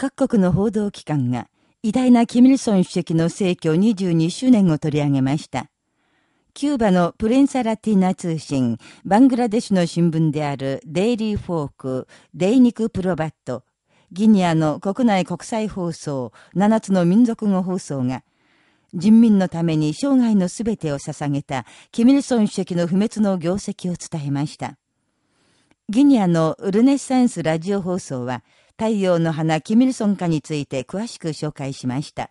各国の報道機関が偉大なキムイルソン主席の逝去22周年を取り上げました。キューバのプレンサラティナ通信、バングラデシュの新聞であるデイリーフォーク、デイニクプロバット、ギニアの国内国際放送、7つの民族語放送が、人民のために生涯のすべてを捧げた、キムイルソン主席の不滅の業績を伝えました。ギニアのルネッサンスラジオ放送は、太陽の花キミルソン化について詳しく紹介しました。